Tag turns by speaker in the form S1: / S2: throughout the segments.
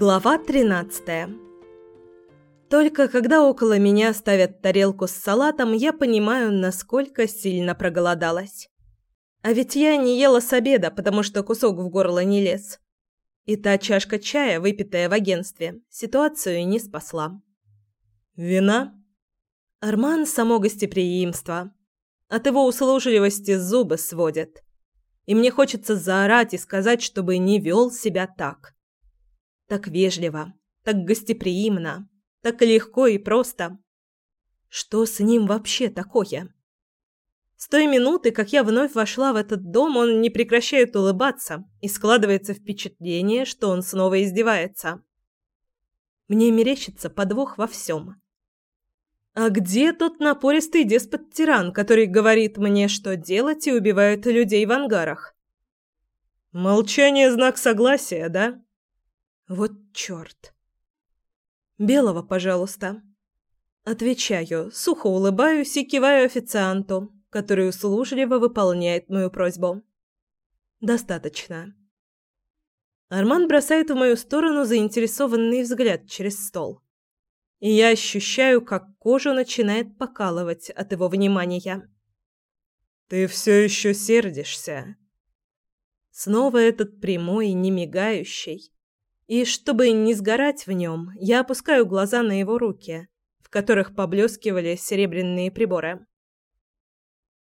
S1: Глава 13. Только когда около меня ставят тарелку с салатом, я понимаю, насколько сильно проголодалась. А ведь я не ела с обеда, потому что кусок в горло не лез. И та чашка чая, выпитая в агентстве, ситуацию не спасла.
S2: «Вина?»
S1: Арман – само гостеприимство. От его услужливости зубы сводят. И мне хочется заорать и сказать, чтобы не вел себя так. Так вежливо, так гостеприимно, так легко и просто. Что с ним вообще такое? С той минуты, как я вновь вошла в этот дом, он не прекращает улыбаться, и складывается впечатление, что он снова издевается. Мне мерещится подвох во всем. А где тот напористый деспот-тиран, который говорит мне, что делать и убивает людей в ангарах?
S2: Молчание – знак согласия, да?
S1: Вот чёрт. Белого, пожалуйста. Отвечаю, сухо улыбаюсь и киваю официанту, который услужливо выполняет мою просьбу. Достаточно. Арман бросает в мою сторону заинтересованный взгляд через стол. И я ощущаю, как кожу начинает покалывать от его внимания.
S2: «Ты все еще сердишься?»
S1: Снова этот прямой, не мигающий, и чтобы не сгорать в нем, я опускаю глаза на его руки, в которых поблескивали серебряные приборы.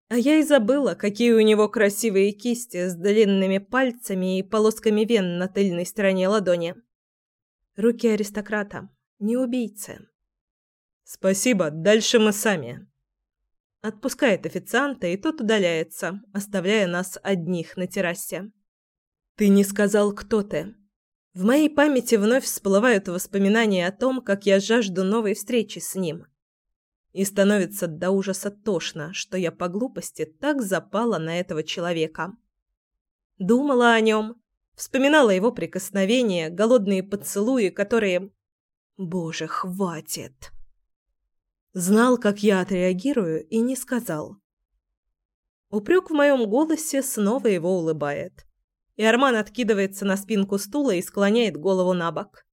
S1: А я и забыла, какие у него красивые кисти с длинными пальцами и полосками вен на тыльной стороне ладони. Руки аристократа, не убийцы.
S2: «Спасибо, дальше мы сами».
S1: Отпускает официанта, и тот удаляется, оставляя нас одних на террасе. «Ты не сказал, кто ты?» В моей памяти вновь всплывают воспоминания о том, как я жажду новой встречи с ним. И становится до ужаса тошно, что я по глупости так запала на этого человека. Думала о нем, вспоминала его прикосновения, голодные поцелуи, которые... Боже, хватит! Знал, как я отреагирую, и не сказал. Упрек в моем голосе снова его улыбает и Арман откидывается на спинку стула и склоняет голову на бок.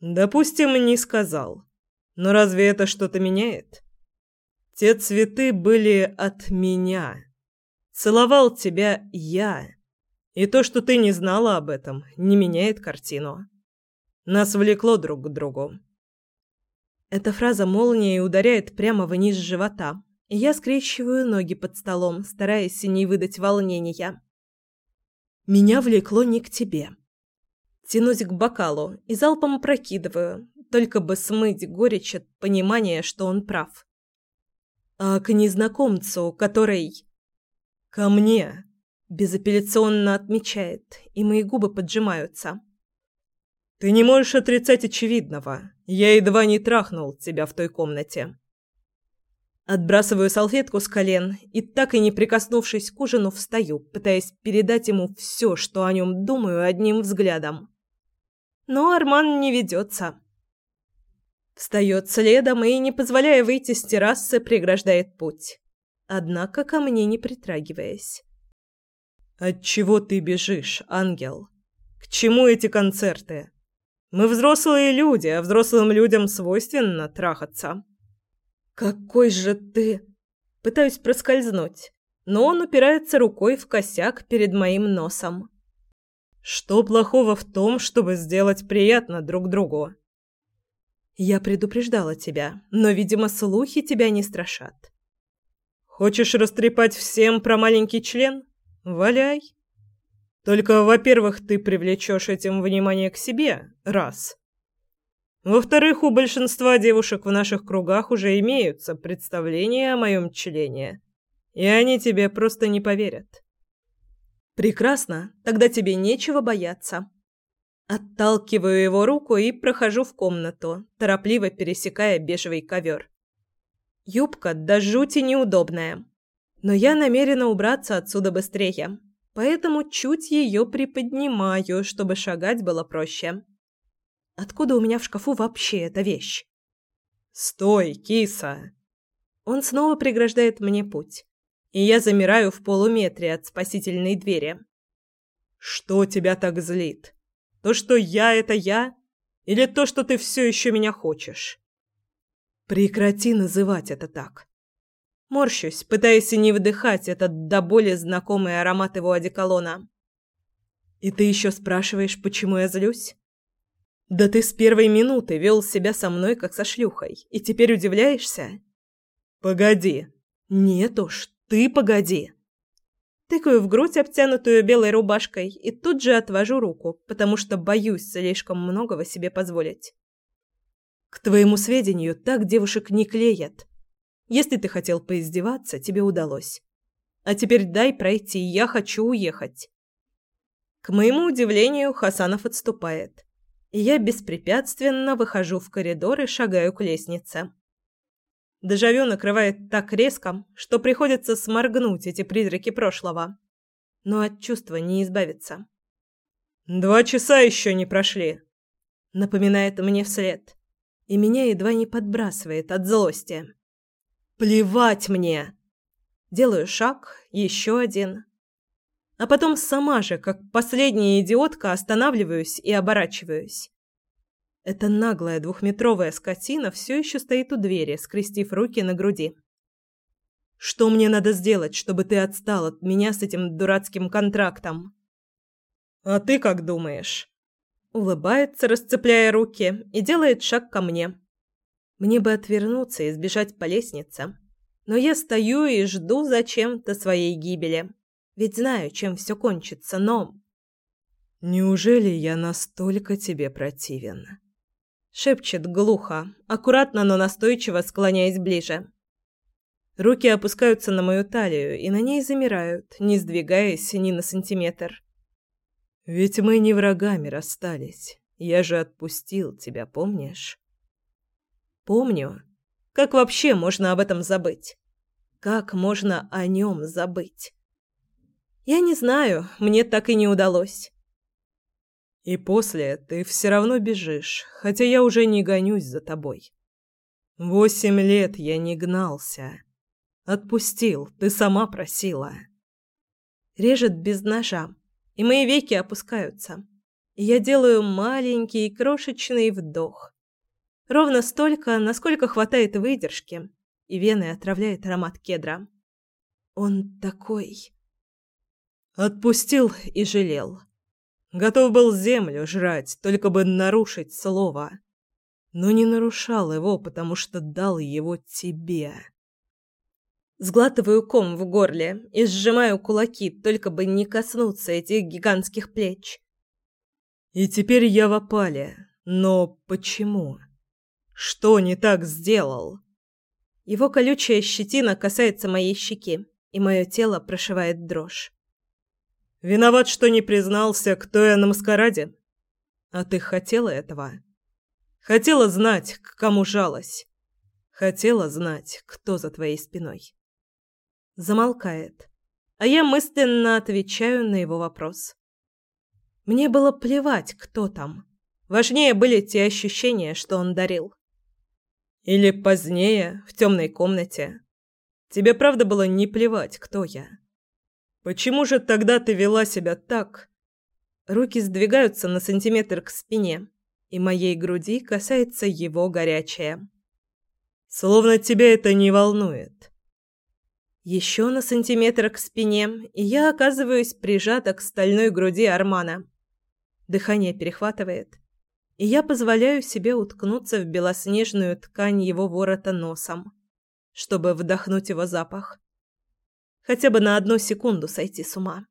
S2: «Допустим, не сказал. Но разве это что-то меняет? Те цветы были от меня. Целовал тебя я. И то, что ты не знала об этом, не меняет картину. Нас влекло друг к другу».
S1: Эта фраза молнией ударяет прямо вниз живота, я скрещиваю ноги под столом, стараясь не выдать волнения. Меня влекло не к тебе. Тянусь к бокалу и залпом прокидываю, только бы смыть горечь от понимания, что он прав. А к незнакомцу, который... Ко мне, безапелляционно отмечает, и мои губы поджимаются.
S2: Ты не можешь отрицать очевидного. Я едва не трахнул тебя в той комнате.
S1: Отбрасываю салфетку с колен и, так и не прикоснувшись к ужину, встаю, пытаясь передать ему все, что о нем думаю, одним взглядом. Но Арман не ведется. Встает следом и, не позволяя выйти с террасы, преграждает путь. Однако ко мне не притрагиваясь.
S2: «От чего ты бежишь, ангел? К чему эти концерты? Мы взрослые люди, а взрослым людям свойственно трахаться».
S1: «Какой же ты...» Пытаюсь проскользнуть, но он упирается рукой в косяк перед моим носом.
S2: «Что плохого в том, чтобы сделать приятно друг другу?»
S1: «Я предупреждала тебя, но, видимо, слухи тебя не страшат».
S2: «Хочешь растрепать всем про маленький член? Валяй. Только, во-первых, ты привлечешь этим внимание к себе, раз. Во-вторых, у большинства девушек в наших кругах уже имеются представления о моем члене, и они тебе просто не поверят.
S1: Прекрасно, тогда тебе нечего бояться. Отталкиваю его руку и прохожу в комнату, торопливо пересекая бежевый ковер. Юбка до жути неудобная, но я намерена убраться отсюда быстрее, поэтому чуть ее приподнимаю, чтобы шагать было проще. Откуда у меня в шкафу вообще эта вещь?
S2: «Стой, киса!»
S1: Он снова преграждает мне путь, и я замираю в полуметре от спасительной двери.
S2: «Что тебя так злит? То, что я — это я? Или то, что ты все еще меня хочешь? Прекрати называть это так. Морщусь, пытаясь не вдыхать этот до боли знакомый аромат его одеколона. И ты еще спрашиваешь, почему я злюсь? Да ты с первой минуты вел себя со мной, как со шлюхой, и теперь удивляешься? Погоди. Нет уж, ты погоди. Тыкаю в грудь, обтянутую белой рубашкой, и тут же отвожу руку, потому что боюсь слишком многого себе позволить. К твоему сведению, так девушек не клеят. Если ты хотел поиздеваться, тебе удалось. А теперь дай пройти, я хочу уехать. К моему удивлению, Хасанов отступает. Я беспрепятственно выхожу в коридор и шагаю к лестнице. Дежавю накрывает так резко, что приходится сморгнуть эти призраки прошлого. Но от чувства не избавиться. «Два часа еще не прошли», — напоминает мне вслед. И меня едва не подбрасывает от злости. «Плевать мне!» Делаю шаг, еще один. А потом сама же, как последняя идиотка, останавливаюсь и оборачиваюсь. Эта наглая двухметровая скотина все еще стоит у двери, скрестив руки на груди. Что мне надо сделать, чтобы ты отстал от меня с этим дурацким контрактом? А ты как думаешь? Улыбается, расцепляя руки, и делает шаг ко мне. Мне бы отвернуться и сбежать по лестнице, но я стою и жду зачем-то своей гибели. Ведь знаю, чем все кончится, но Неужели я настолько тебе противен? Шепчет глухо, аккуратно, но настойчиво склоняясь ближе. Руки опускаются на мою талию и на ней замирают, не сдвигаясь ни на сантиметр. Ведь мы не врагами расстались. Я же отпустил тебя, помнишь? Помню. Как вообще можно об этом забыть? Как можно о нем забыть? Я не знаю, мне так и не удалось. И после ты все равно бежишь, хотя я уже не гонюсь за тобой. Восемь лет я не гнался. Отпустил, ты сама просила. Режет без ножа, и мои веки опускаются. Я делаю маленький крошечный вдох. Ровно столько, насколько хватает выдержки, и вены отравляет аромат кедра. Он такой... Отпустил и жалел. Готов был землю жрать, только бы нарушить слово. Но не нарушал его, потому что дал его тебе. Сглатываю ком в горле и сжимаю кулаки, только бы не коснуться этих гигантских плеч. И теперь я в опале. Но почему? Что не так сделал? Его колючая щетина касается моей щеки, и мое тело прошивает дрожь. Виноват, что не признался, кто я на маскараде. А ты хотела этого? Хотела знать, к кому жалась. Хотела знать, кто за твоей спиной. Замолкает, а я мысленно отвечаю на его вопрос. Мне было плевать, кто там. Важнее были те ощущения, что он дарил. Или позднее, в темной комнате. Тебе правда было не плевать, кто я? Почему же тогда ты вела себя так? Руки сдвигаются на сантиметр к спине, и моей груди касается его горячее. Словно тебя это не волнует. Еще на сантиметр к спине, и я оказываюсь прижата к стальной груди Армана. Дыхание перехватывает, и я позволяю себе уткнуться в белоснежную ткань его ворота носом, чтобы вдохнуть его запах хотя бы на одну секунду сойти с ума.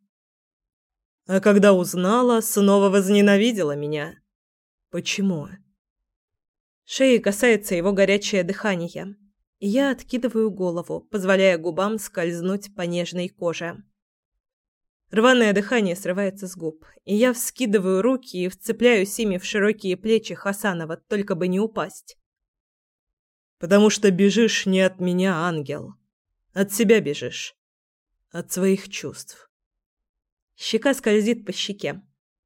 S2: А когда узнала, снова возненавидела меня. Почему? Шеи касается его горячее дыхание, и я откидываю голову, позволяя губам скользнуть по нежной коже. Рваное дыхание срывается с губ, и я вскидываю руки и вцепляюсь ими в широкие плечи Хасанова, только бы не упасть. Потому что бежишь не от меня, ангел. От себя бежишь от своих чувств. Щека скользит по щеке,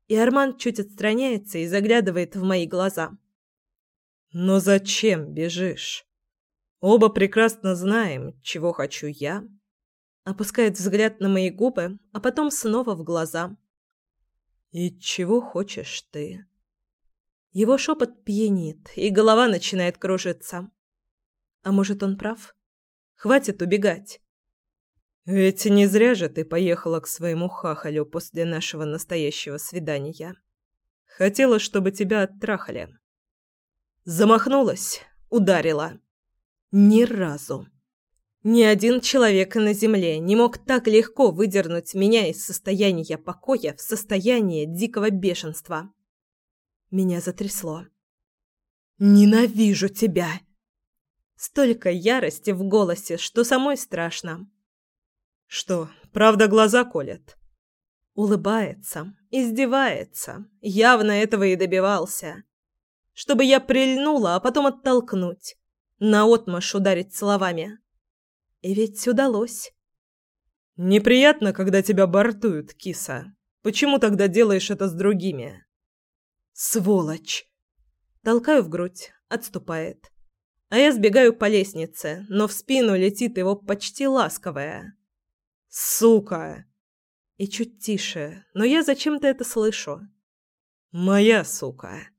S2: и Арман чуть отстраняется и заглядывает в мои глаза. «Но зачем бежишь? Оба прекрасно знаем, чего хочу я». Опускает взгляд на мои губы, а потом снова в глаза.
S1: И чего хочешь ты? Его шепот пьянит, и голова начинает кружиться. А может, он прав? Хватит убегать. Ведь не зря же ты поехала к своему хахалю после нашего настоящего свидания. Хотела, чтобы тебя оттрахали. Замахнулась, ударила. Ни разу. Ни один человек на земле не мог так легко выдернуть меня из состояния покоя в состояние дикого бешенства. Меня затрясло. «Ненавижу тебя!» Столько ярости в голосе, что самой страшно. «Что, правда глаза колят?» Улыбается, издевается, явно этого и добивался. Чтобы я прильнула, а потом оттолкнуть, наотмашь ударить словами. И ведь удалось. Неприятно, когда тебя бортуют, киса. Почему тогда делаешь это с другими? Сволочь. Толкаю в грудь, отступает. А я сбегаю по лестнице, но в спину летит его почти ласковая. Сука. И чуть тише, но я зачем-то это слышу. Моя сука.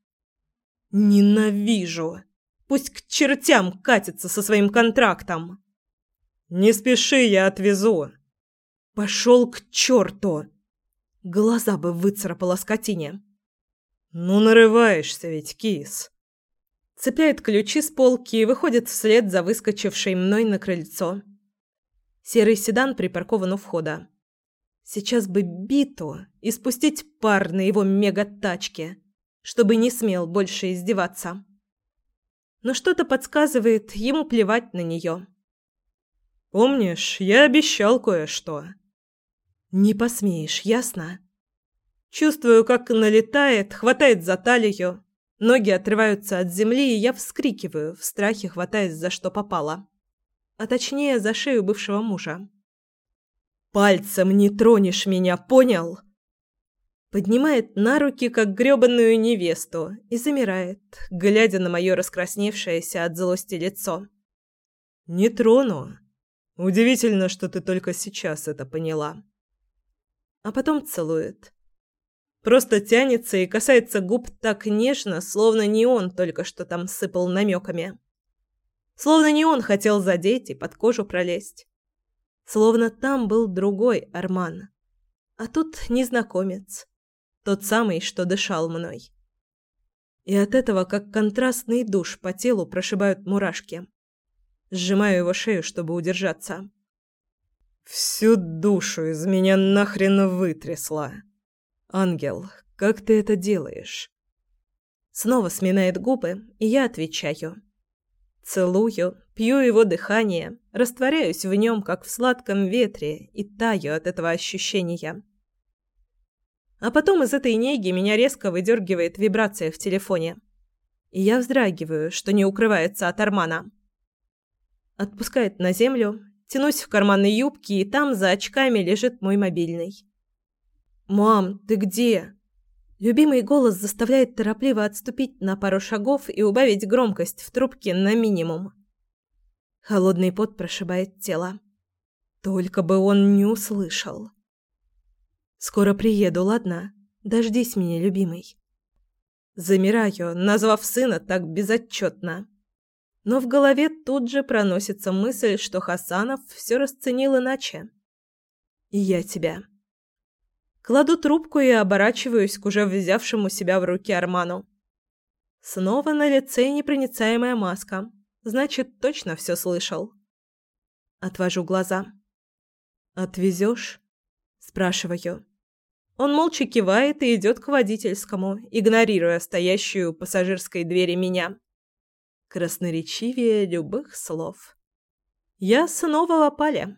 S1: Ненавижу. Пусть к чертям катится со своим контрактом. «Не спеши, я отвезу». «Пошел к черту!» Глаза бы выцарапала скотине. «Ну, нарываешься ведь, кис!» Цепляет ключи с полки и выходит вслед за выскочившей мной на крыльцо. Серый седан припаркован у входа. Сейчас бы биту и спустить пар на его мега-тачке, чтобы не смел больше издеваться. Но что-то подсказывает, ему плевать на нее. Помнишь, я обещал кое-что. Не посмеешь, ясно? Чувствую, как налетает, хватает за талию. Ноги отрываются от земли, и я вскрикиваю, в страхе хватаясь за что попало. А точнее, за шею бывшего мужа. «Пальцем не тронешь меня, понял?» Поднимает на руки, как грёбаную невесту, и замирает, глядя на мое раскрасневшееся от злости лицо. «Не трону. Удивительно, что ты только сейчас это поняла. А потом целует. Просто тянется и касается губ так нежно, словно не он только что там сыпал намеками. Словно не он хотел задеть и под кожу пролезть. Словно там был другой Арман. А тут незнакомец. Тот самый, что дышал мной. И от этого, как контрастный душ, по телу прошибают мурашки. Сжимаю его шею, чтобы удержаться. Всю душу из меня нахрен вытрясла. Ангел, как ты это делаешь? Снова сминает губы, и я отвечаю. Целую, пью его дыхание, растворяюсь в нем, как в сладком ветре, и таю от этого ощущения. А потом из этой неги меня резко выдергивает вибрация в телефоне. И я вздрагиваю, что не укрывается от Армана. Отпускает на землю, тянусь в карманы юбки, и там за очками лежит мой мобильный. «Мам, ты где?» Любимый голос заставляет торопливо отступить на пару шагов и убавить громкость в трубке на минимум. Холодный пот прошибает тело. Только бы он не услышал. «Скоро приеду, ладно? Дождись меня, любимый». Замираю, назвав сына так безотчетно. Но в голове тут же проносится мысль, что Хасанов все расценил иначе. И я тебя. Кладу трубку и оборачиваюсь к уже взявшему себя в руки Арману. Снова на лице непроницаемая маска. Значит, точно все слышал. Отвожу глаза. «Отвезешь?» – спрашиваю. Он молча кивает и идет к водительскому, игнорируя стоящую у пассажирской двери меня красноречивее любых слов. Я снова в опале.